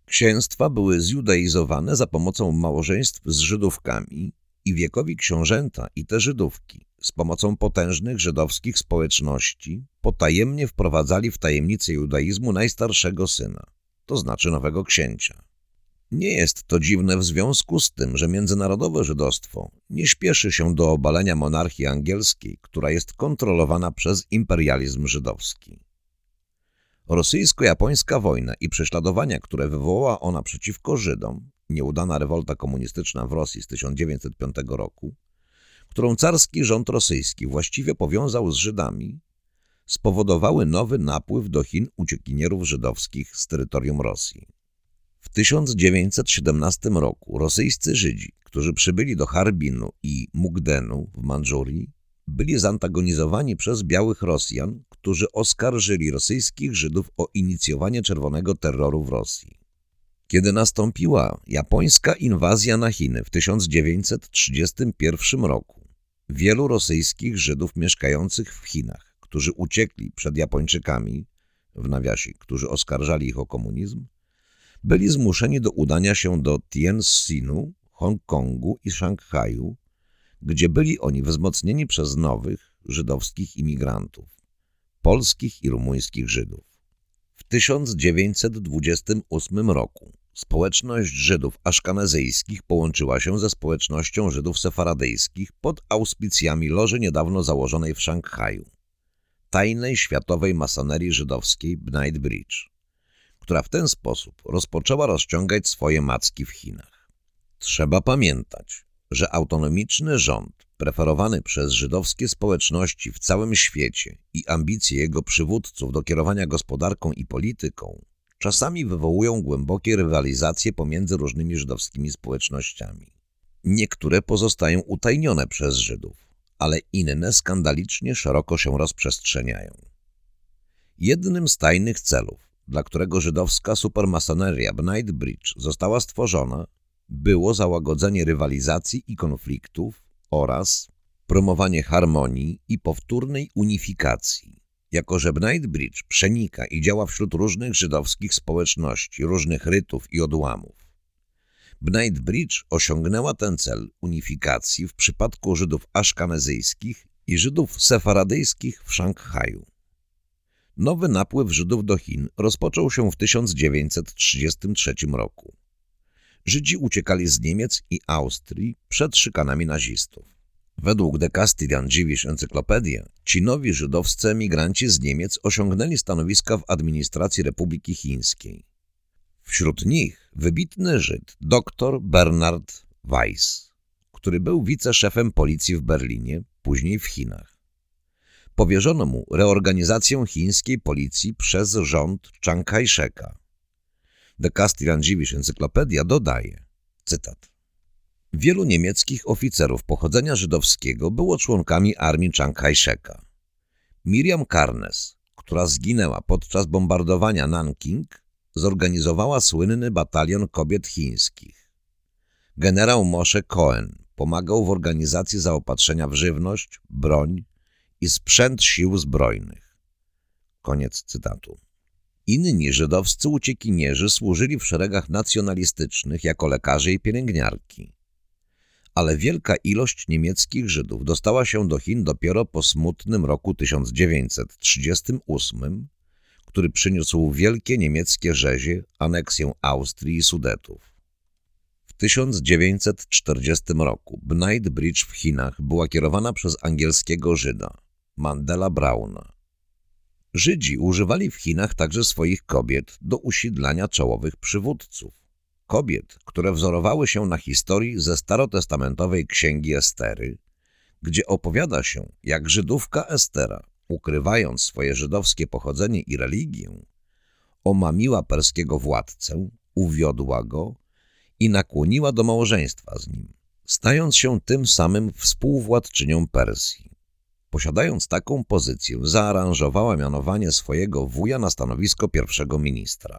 Księstwa były zjudaizowane za pomocą małżeństw z Żydówkami i wiekowi książęta i te Żydówki z pomocą potężnych żydowskich społeczności potajemnie wprowadzali w tajemnicę judaizmu najstarszego syna, to znaczy nowego księcia. Nie jest to dziwne w związku z tym, że międzynarodowe żydostwo nie śpieszy się do obalenia monarchii angielskiej, która jest kontrolowana przez imperializm żydowski. Rosyjsko-japońska wojna i prześladowania, które wywołała ona przeciwko Żydom, nieudana rewolta komunistyczna w Rosji z 1905 roku, którą carski rząd rosyjski właściwie powiązał z Żydami, spowodowały nowy napływ do Chin uciekinierów żydowskich z terytorium Rosji. W 1917 roku rosyjscy Żydzi, którzy przybyli do Harbinu i Mugdenu w Mandżurii, byli zantagonizowani przez białych Rosjan, którzy oskarżyli rosyjskich Żydów o inicjowanie czerwonego terroru w Rosji. Kiedy nastąpiła japońska inwazja na Chiny w 1931 roku, wielu rosyjskich Żydów mieszkających w Chinach, którzy uciekli przed Japończykami, w nawiasie, którzy oskarżali ich o komunizm, byli zmuszeni do udania się do Tianjinu, Hongkongu i Szanghaju, gdzie byli oni wzmocnieni przez nowych żydowskich imigrantów, polskich i rumuńskich Żydów. W 1928 roku społeczność Żydów aszkanezyjskich połączyła się ze społecznością Żydów sefaradyjskich pod auspicjami loży niedawno założonej w Szanghaju, tajnej światowej masonerii żydowskiej Bnight Bridge która w ten sposób rozpoczęła rozciągać swoje macki w Chinach. Trzeba pamiętać, że autonomiczny rząd, preferowany przez żydowskie społeczności w całym świecie i ambicje jego przywódców do kierowania gospodarką i polityką, czasami wywołują głębokie rywalizacje pomiędzy różnymi żydowskimi społecznościami. Niektóre pozostają utajnione przez Żydów, ale inne skandalicznie szeroko się rozprzestrzeniają. Jednym z tajnych celów dla którego żydowska supermasoneria Bnight Bridge została stworzona, było załagodzenie rywalizacji i konfliktów oraz promowanie harmonii i powtórnej unifikacji. Jako, że Bnight Bridge przenika i działa wśród różnych żydowskich społeczności, różnych rytów i odłamów. Bnight Bridge osiągnęła ten cel unifikacji w przypadku Żydów aszkanezyjskich i Żydów sefaradyjskich w Szanghaju. Nowy napływ Żydów do Chin rozpoczął się w 1933 roku. Żydzi uciekali z Niemiec i Austrii przed szykanami nazistów. Według The Castilian Jewish Encyclopedia ci nowi żydowscy emigranci z Niemiec osiągnęli stanowiska w administracji Republiki Chińskiej. Wśród nich wybitny Żyd dr Bernard Weiss, który był wiceszefem policji w Berlinie, później w Chinach powierzono mu reorganizację chińskiej policji przez rząd Chiang Kai-sheka. The Castilian Jewish Encyklopedia dodaje, cytat, Wielu niemieckich oficerów pochodzenia żydowskiego było członkami armii Chiang Kai-sheka. Miriam Karnes, która zginęła podczas bombardowania Nanking, zorganizowała słynny batalion kobiet chińskich. Generał Moshe Cohen pomagał w organizacji zaopatrzenia w żywność, broń, i sprzęt sił zbrojnych. Koniec cytatu. Inni żydowscy uciekinierzy służyli w szeregach nacjonalistycznych jako lekarze i pielęgniarki. Ale wielka ilość niemieckich Żydów dostała się do Chin dopiero po smutnym roku 1938, który przyniósł wielkie niemieckie rzezie, aneksję Austrii i Sudetów. W 1940 roku Bnight Bridge w Chinach była kierowana przez angielskiego Żyda. Mandela Brauna. Żydzi używali w Chinach także swoich kobiet do usidlania czołowych przywódców. Kobiet, które wzorowały się na historii ze starotestamentowej księgi Estery, gdzie opowiada się, jak Żydówka Estera, ukrywając swoje żydowskie pochodzenie i religię, omamiła perskiego władcę, uwiodła go i nakłoniła do małżeństwa z nim, stając się tym samym współwładczynią Persji. Posiadając taką pozycję, zaaranżowała mianowanie swojego wuja na stanowisko pierwszego ministra.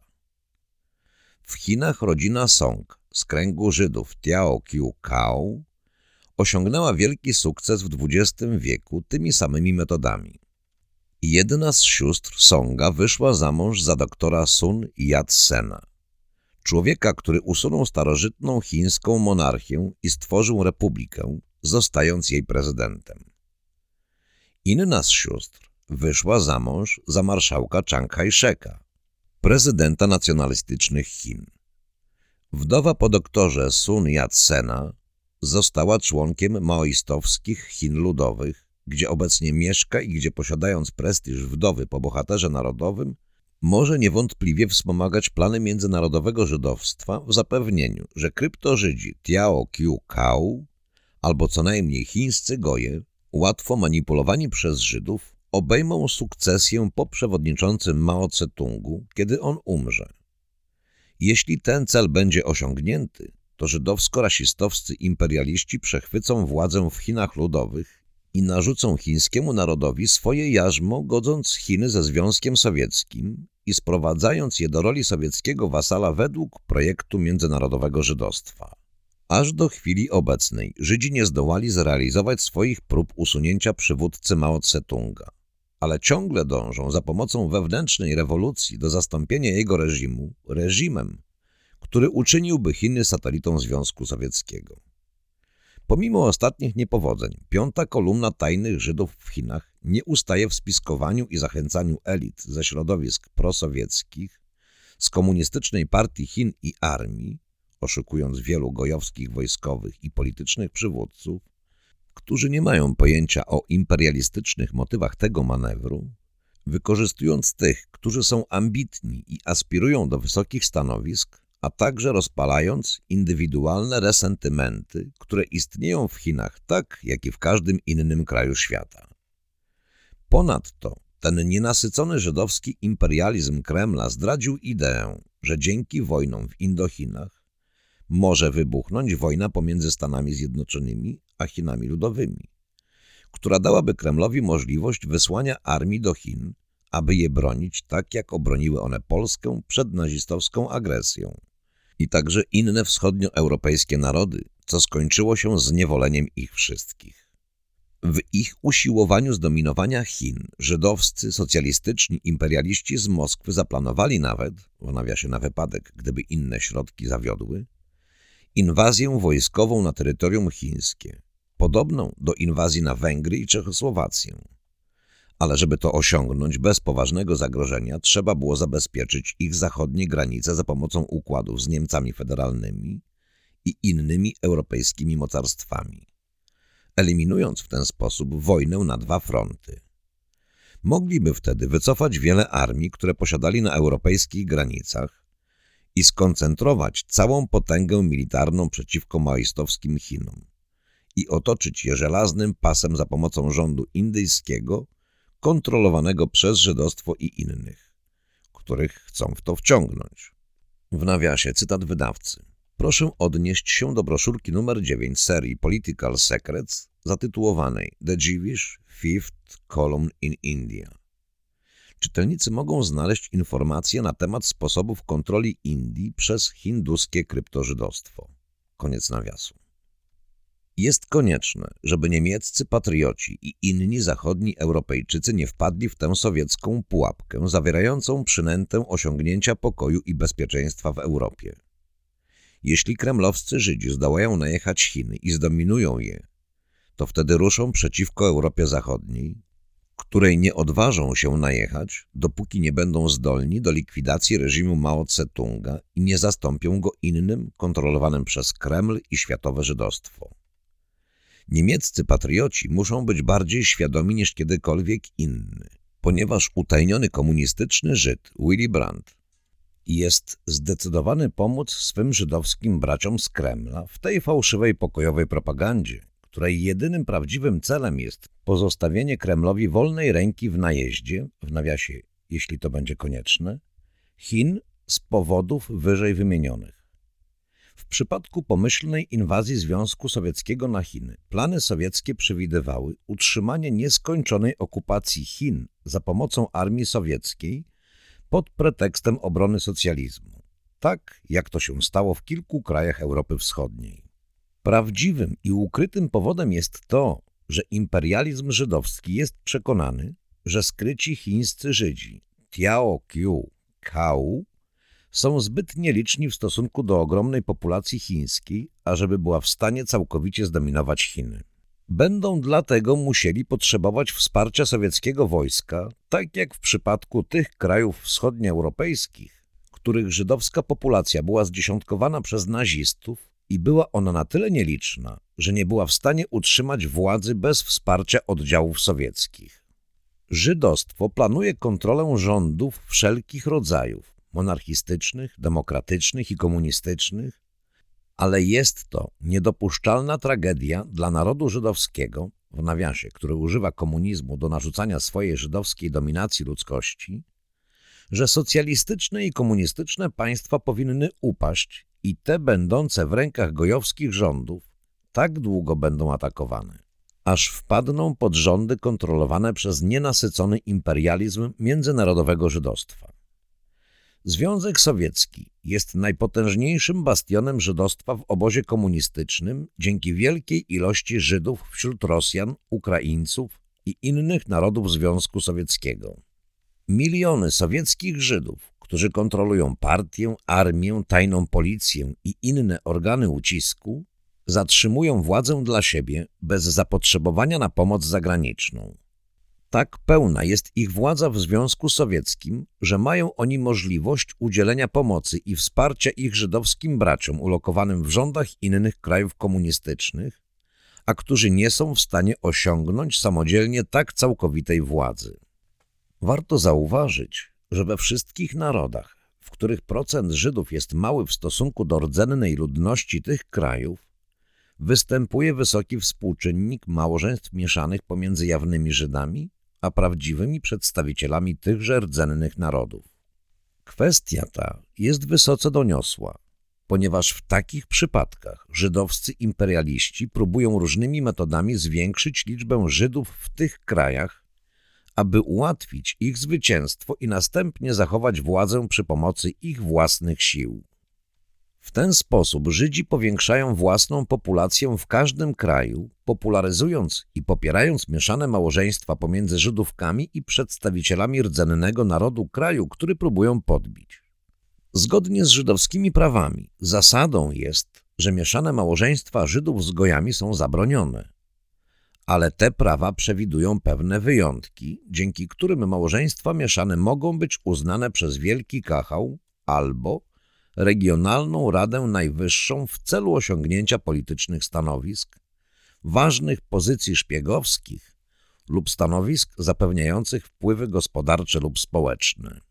W Chinach rodzina Song z kręgu Żydów Tiao Kiu Kao osiągnęła wielki sukces w XX wieku tymi samymi metodami. Jedna z sióstr Songa wyszła za mąż za doktora Sun Yat-sena, człowieka, który usunął starożytną chińską monarchię i stworzył republikę, zostając jej prezydentem. Inna z sióstr wyszła za mąż za marszałka Chiang Kai-sheka, prezydenta nacjonalistycznych Chin. Wdowa po doktorze Sun Yat-sena została członkiem maoistowskich Chin Ludowych, gdzie obecnie mieszka i gdzie posiadając prestiż wdowy po bohaterze narodowym, może niewątpliwie wspomagać plany międzynarodowego żydowstwa w zapewnieniu, że kryptożydzi Tiao Qiu Kau albo co najmniej chińscy goje, łatwo manipulowani przez Żydów, obejmą sukcesję po przewodniczącym Mao Tse-tungu, kiedy on umrze. Jeśli ten cel będzie osiągnięty, to żydowsko-rasistowscy imperialiści przechwycą władzę w Chinach Ludowych i narzucą chińskiemu narodowi swoje jarzmo, godząc Chiny ze Związkiem Sowieckim i sprowadzając je do roli sowieckiego wasala według projektu międzynarodowego żydostwa. Aż do chwili obecnej Żydzi nie zdołali zrealizować swoich prób usunięcia przywódcy Mao Tse-tunga, ale ciągle dążą za pomocą wewnętrznej rewolucji do zastąpienia jego reżimu reżimem, który uczyniłby Chiny satelitą Związku Sowieckiego. Pomimo ostatnich niepowodzeń, piąta kolumna tajnych Żydów w Chinach nie ustaje w spiskowaniu i zachęcaniu elit ze środowisk prosowieckich, z komunistycznej partii Chin i armii, oszukując wielu gojowskich wojskowych i politycznych przywódców, którzy nie mają pojęcia o imperialistycznych motywach tego manewru, wykorzystując tych, którzy są ambitni i aspirują do wysokich stanowisk, a także rozpalając indywidualne resentymenty, które istnieją w Chinach tak, jak i w każdym innym kraju świata. Ponadto ten nienasycony żydowski imperializm Kremla zdradził ideę, że dzięki wojnom w Indochinach może wybuchnąć wojna pomiędzy Stanami Zjednoczonymi a Chinami Ludowymi, która dałaby Kremlowi możliwość wysłania armii do Chin, aby je bronić tak, jak obroniły one Polskę przed nazistowską agresją i także inne wschodnioeuropejskie narody, co skończyło się zniewoleniem ich wszystkich. W ich usiłowaniu zdominowania Chin żydowscy, socjalistyczni imperialiści z Moskwy zaplanowali nawet, w nawiasie na wypadek, gdyby inne środki zawiodły, inwazję wojskową na terytorium chińskie, podobną do inwazji na Węgry i Czechosłowację. Ale żeby to osiągnąć bez poważnego zagrożenia, trzeba było zabezpieczyć ich zachodnie granice za pomocą układów z Niemcami federalnymi i innymi europejskimi mocarstwami, eliminując w ten sposób wojnę na dwa fronty. Mogliby wtedy wycofać wiele armii, które posiadali na europejskich granicach i skoncentrować całą potęgę militarną przeciwko maoistowskim Chinom i otoczyć je żelaznym pasem za pomocą rządu indyjskiego kontrolowanego przez żydostwo i innych, których chcą w to wciągnąć. W nawiasie cytat wydawcy. Proszę odnieść się do broszurki numer 9 serii Political Secrets zatytułowanej The Jewish Fifth Column in India. Czytelnicy mogą znaleźć informacje na temat sposobów kontroli Indii przez hinduskie kryptożydostwo. Koniec nawiasu. Jest konieczne, żeby niemieccy patrioci i inni zachodni Europejczycy nie wpadli w tę sowiecką pułapkę zawierającą przynętę osiągnięcia pokoju i bezpieczeństwa w Europie. Jeśli kremlowscy Żydzi zdołają najechać Chiny i zdominują je, to wtedy ruszą przeciwko Europie Zachodniej, której nie odważą się najechać, dopóki nie będą zdolni do likwidacji reżimu Mao Tse-tunga i nie zastąpią go innym, kontrolowanym przez Kreml i światowe żydostwo. Niemieccy patrioci muszą być bardziej świadomi niż kiedykolwiek inny, ponieważ utajniony komunistyczny Żyd Willy Brandt jest zdecydowany pomóc swym żydowskim braciom z Kremla w tej fałszywej pokojowej propagandzie, której jedynym prawdziwym celem jest pozostawienie Kremlowi wolnej ręki w najeździe, w nawiasie, jeśli to będzie konieczne, Chin z powodów wyżej wymienionych. W przypadku pomyślnej inwazji Związku Sowieckiego na Chiny, plany sowieckie przewidywały utrzymanie nieskończonej okupacji Chin za pomocą armii sowieckiej pod pretekstem obrony socjalizmu, tak jak to się stało w kilku krajach Europy Wschodniej. Prawdziwym i ukrytym powodem jest to, że imperializm żydowski jest przekonany, że skryci chińscy Żydzi Tiao Qiu Kau są zbyt nieliczni w stosunku do ogromnej populacji chińskiej, ażeby była w stanie całkowicie zdominować Chiny. Będą dlatego musieli potrzebować wsparcia sowieckiego wojska, tak jak w przypadku tych krajów wschodnioeuropejskich, których żydowska populacja była zdziesiątkowana przez nazistów i była ona na tyle nieliczna, że nie była w stanie utrzymać władzy bez wsparcia oddziałów sowieckich. Żydostwo planuje kontrolę rządów wszelkich rodzajów monarchistycznych, demokratycznych i komunistycznych, ale jest to niedopuszczalna tragedia dla narodu żydowskiego, w nawiasie, który używa komunizmu do narzucania swojej żydowskiej dominacji ludzkości, że socjalistyczne i komunistyczne państwa powinny upaść i te będące w rękach gojowskich rządów tak długo będą atakowane, aż wpadną pod rządy kontrolowane przez nienasycony imperializm międzynarodowego żydostwa. Związek Sowiecki jest najpotężniejszym bastionem żydostwa w obozie komunistycznym dzięki wielkiej ilości Żydów wśród Rosjan, Ukraińców i innych narodów Związku Sowieckiego. Miliony sowieckich Żydów, którzy kontrolują partię, armię, tajną policję i inne organy ucisku, zatrzymują władzę dla siebie bez zapotrzebowania na pomoc zagraniczną. Tak pełna jest ich władza w Związku Sowieckim, że mają oni możliwość udzielenia pomocy i wsparcia ich żydowskim braciom ulokowanym w rządach innych krajów komunistycznych, a którzy nie są w stanie osiągnąć samodzielnie tak całkowitej władzy. Warto zauważyć, że we wszystkich narodach, w których procent Żydów jest mały w stosunku do rdzennej ludności tych krajów, występuje wysoki współczynnik małżeństw mieszanych pomiędzy jawnymi Żydami a prawdziwymi przedstawicielami tychże rdzennych narodów. Kwestia ta jest wysoce doniosła, ponieważ w takich przypadkach żydowscy imperialiści próbują różnymi metodami zwiększyć liczbę Żydów w tych krajach, aby ułatwić ich zwycięstwo i następnie zachować władzę przy pomocy ich własnych sił. W ten sposób Żydzi powiększają własną populację w każdym kraju, popularyzując i popierając mieszane małżeństwa pomiędzy Żydówkami i przedstawicielami rdzennego narodu kraju, który próbują podbić. Zgodnie z żydowskimi prawami zasadą jest, że mieszane małżeństwa Żydów z Gojami są zabronione. Ale te prawa przewidują pewne wyjątki, dzięki którym małżeństwa mieszane mogą być uznane przez Wielki Kachał albo Regionalną Radę Najwyższą w celu osiągnięcia politycznych stanowisk, ważnych pozycji szpiegowskich lub stanowisk zapewniających wpływy gospodarcze lub społeczne.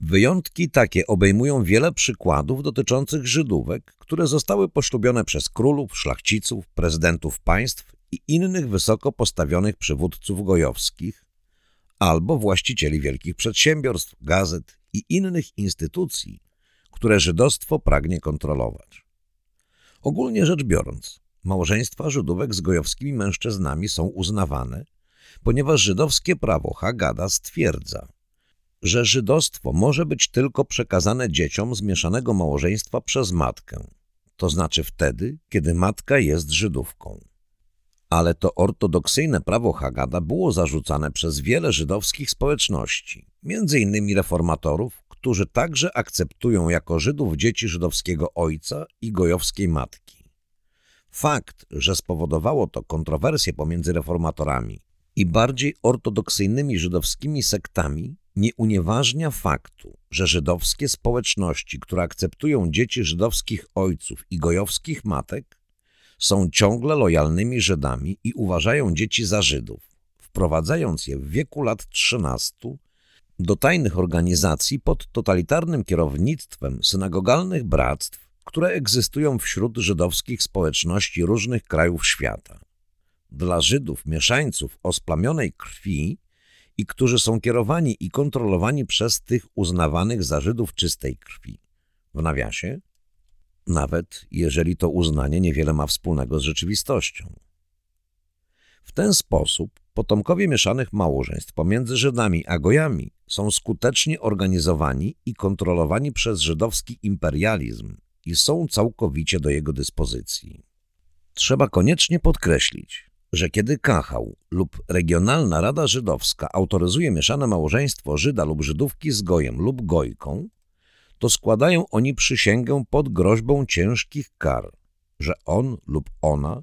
Wyjątki takie obejmują wiele przykładów dotyczących Żydówek, które zostały poślubione przez królów, szlachciców, prezydentów państw i innych wysoko postawionych przywódców gojowskich albo właścicieli wielkich przedsiębiorstw, gazet i innych instytucji, które żydostwo pragnie kontrolować. Ogólnie rzecz biorąc, małżeństwa Żydówek z gojowskimi mężczyznami są uznawane, ponieważ żydowskie prawo Hagada stwierdza, że żydostwo może być tylko przekazane dzieciom zmieszanego małżeństwa przez matkę, to znaczy wtedy, kiedy matka jest Żydówką. Ale to ortodoksyjne prawo Hagada było zarzucane przez wiele żydowskich społeczności, innymi reformatorów, którzy także akceptują jako Żydów dzieci żydowskiego ojca i gojowskiej matki. Fakt, że spowodowało to kontrowersje pomiędzy reformatorami i bardziej ortodoksyjnymi żydowskimi sektami, nie unieważnia faktu, że żydowskie społeczności, które akceptują dzieci żydowskich ojców i gojowskich matek, są ciągle lojalnymi Żydami i uważają dzieci za Żydów, wprowadzając je w wieku lat 13 do tajnych organizacji pod totalitarnym kierownictwem synagogalnych bractw, które egzystują wśród żydowskich społeczności różnych krajów świata. Dla Żydów, mieszańców o splamionej krwi i którzy są kierowani i kontrolowani przez tych uznawanych za Żydów czystej krwi. W nawiasie, nawet jeżeli to uznanie niewiele ma wspólnego z rzeczywistością. W ten sposób potomkowie mieszanych małżeństw pomiędzy Żydami a Gojami są skutecznie organizowani i kontrolowani przez żydowski imperializm i są całkowicie do jego dyspozycji. Trzeba koniecznie podkreślić, że kiedy Kachał lub Regionalna Rada Żydowska autoryzuje mieszane małżeństwo Żyda lub Żydówki z Gojem lub Gojką, to składają oni przysięgę pod groźbą ciężkich kar, że on lub ona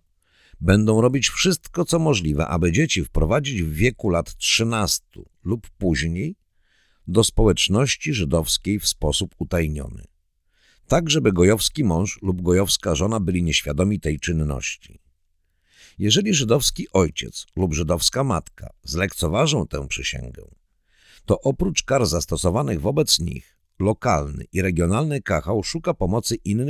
będą robić wszystko, co możliwe, aby dzieci wprowadzić w wieku lat 13 lub później do społeczności żydowskiej w sposób utajniony. Tak, żeby gojowski mąż lub gojowska żona byli nieświadomi tej czynności. Jeżeli żydowski ojciec lub żydowska matka zlekceważą tę przysięgę, to oprócz kar zastosowanych wobec nich, lokalny i regionalny kachał szuka pomocy innych